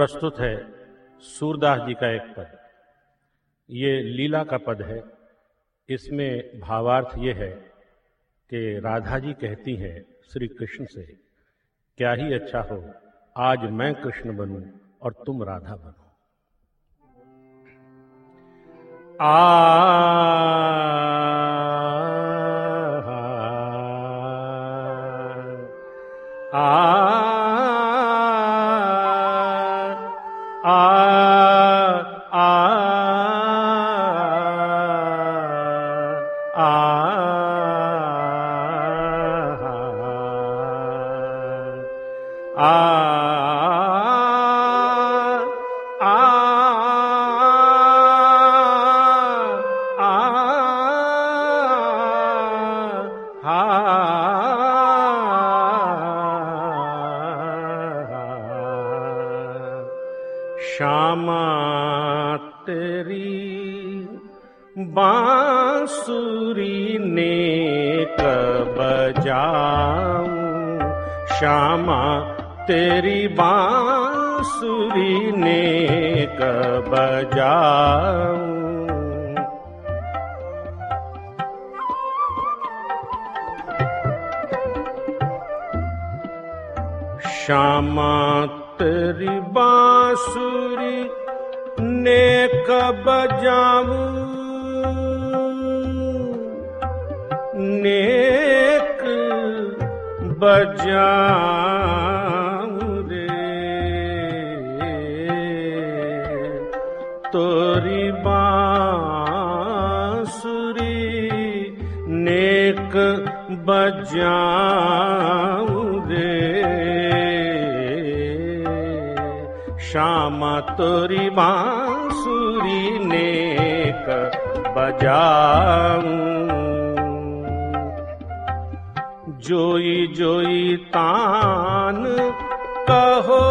प्रस्तुत है सूरदास जी का एक पद। ये लीला का पद है। इसमें भावार्थ ये है कि राधा जी कहती हैं श्री कृष्ण से, क्या ही अच्छा हो, आज मैं कृष्ण बनूं और तुम राधा बनो। आ ्यारी बासूरि नेक बजा श्यारी बासूरि नेक बजा श्या ਤੇਰੀ ਬਾਸੁਰੀ ਨੇ ਕਬ ਜਾਵੂ ਨੇਕ ਬਜਾਉ ਰੇ। ਤੋਰੀ ਬਾਸੁਰੀ ਨੇਕ ਬਜਾਉ श्यामा तोरी बांसुरी नेक बजाऊं। जोई जोई तान कहो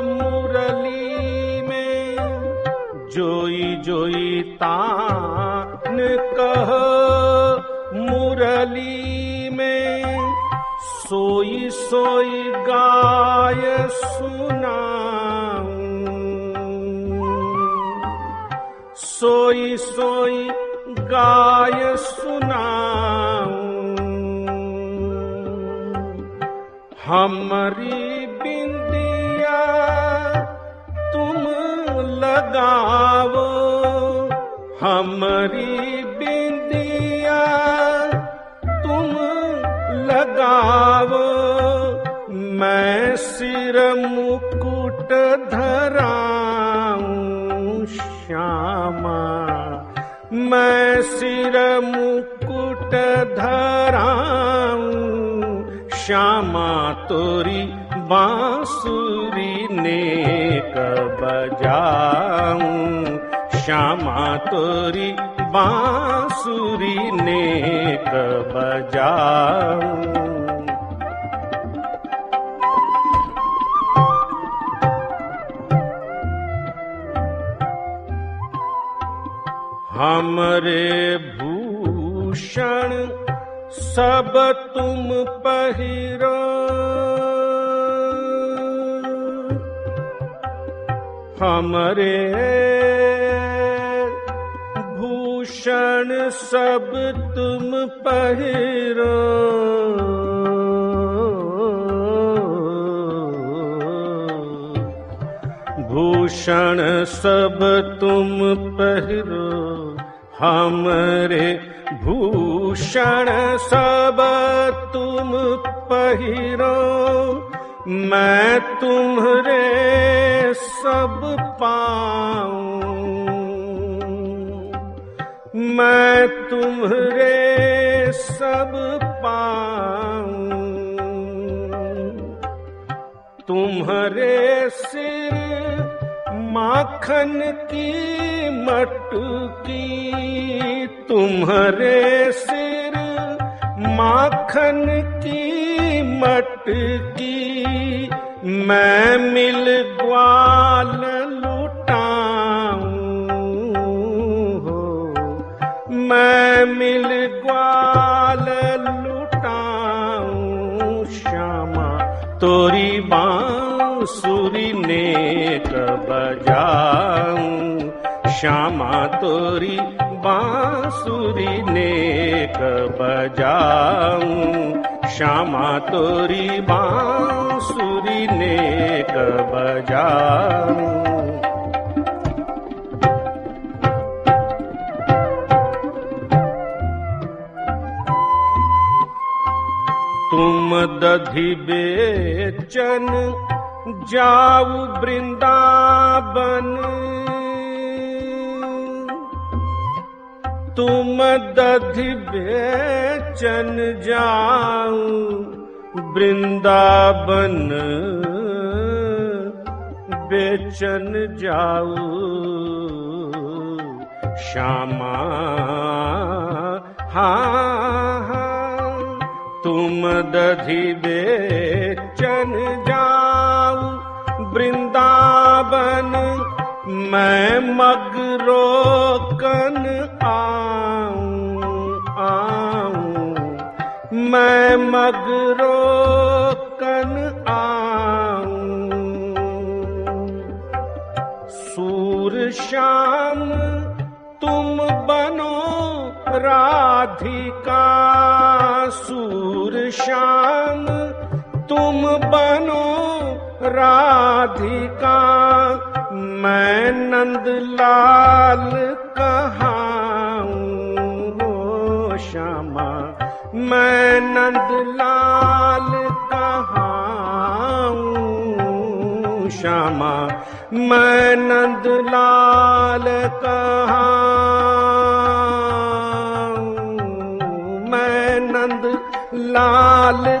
मुरली में। जोई जोई तान कहो मुरली में। सोई सोई गाय सुनाऊं सोई गाय सुनाऊं। हमारी बिंदिया तुम लगाओ। हमारी बिंदिया तुम लगाओ। मैं सिर मुकुट धराऊं श्यामा। मैं सिर मुकुट धराऊं श्यामा तोरी बांसुरी नेक बजाऊं। श्यामा तोरी बांसुरी नेक बजाऊं हमरे भूषण सब तुम पहिरो हमरे भूषण सब तुम पहिरो भूषण सब तुम पहिरो हमरे भूषण सब तुम पहिरो, मैं तुम्हरे सब पाऊँ। मैं तुम्हरे सब पाऊँ। तुम्हारे सिर माखन की मटकी, तुम्हारे सिर माखन की मटकी, मैं मिल ग्वाल लुटाऊं हो मैं मिल ग्वाल लुटाऊं, श्यामा, तोरी बाँ बांसुरी नेक बजाऊं। श्यामा तोरी बांसुरी नेक बजाऊं। श्यामा तोरी बांसुरी नेक बजाऊं। तुम दधि बेचन जाऊ वृंदावन तुम दधि बेचन जाऊ वृंदावन बेचन जाऊ श्यामा। हा। तुम दधि बेचन जाऊ मैं मगरो कन आऊँ आऊँ। मैं मगरो कन आऊँ। सूर श्याम, तुम बनो राधिका। सूर श्याम, तुम बनो राधिका। ਮੈਂ ਨੰਦ ਲਾਲ ਕਹਾਉ ਸ਼ਾਮਾ। ਮੈਂ ਨੰਦ ਲਾਲ ਕਹਾਉ ਸ਼ਾਮਾ। ਮੈਂ ਨੰਦ ਲਾਲ ਕਹਾਉ ਮੈਂ ਨੰਦ ਲਾਲ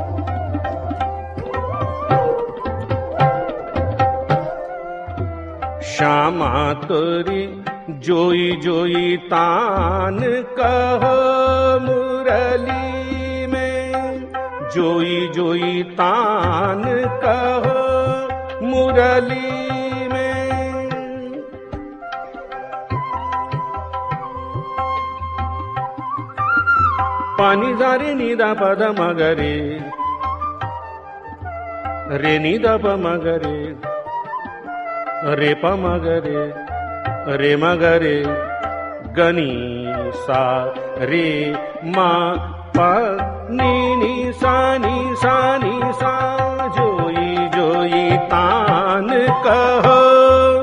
श्यामा तोरी जोई जोई तान कहो मुरली में। जोई जोई तान कहो मुरली पानी दारे निदा पद मगरे, रे निदा प मगरे। रे प मगरे रे मगरे, गनी सा, रे मा, प, नी नी, सा नी सा नी, सा, जोई जोई, तान, कहो,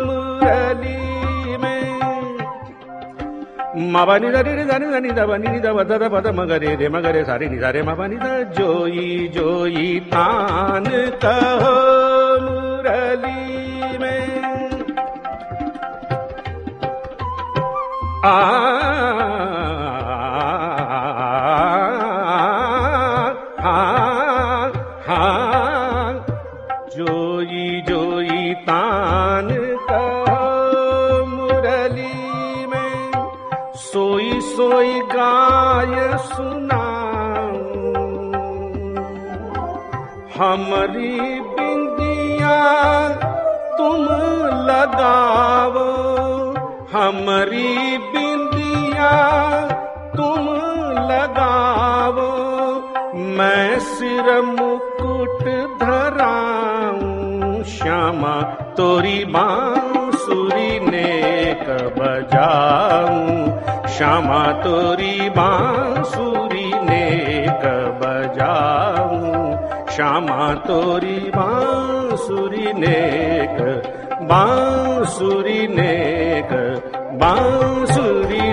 मुरली में। मबानी दा रे दा, नी दा नी, दा, बा, नी नी, दा, बा, दा दा दा, मगरे, रे, मगरे सारे नी सारे मबानी दा, जोई जोई, तान, कहो। आ हा हा जोई जोई तान कहो मुरली में सोई सोई गाय सुनाऊं हमारी बिंदिया तुम लगावो हमारी बिंदिया तुम लगावो मैं सिर मुकुट धराऊं श्यामा तोरी बांसुरी नेक बजाऊं। श्यामा तोरी बांसुरी नेक बजाऊं। श्यामा तोरी बांसुरी नेक बांसुरी नेक बांसुरी बासुरि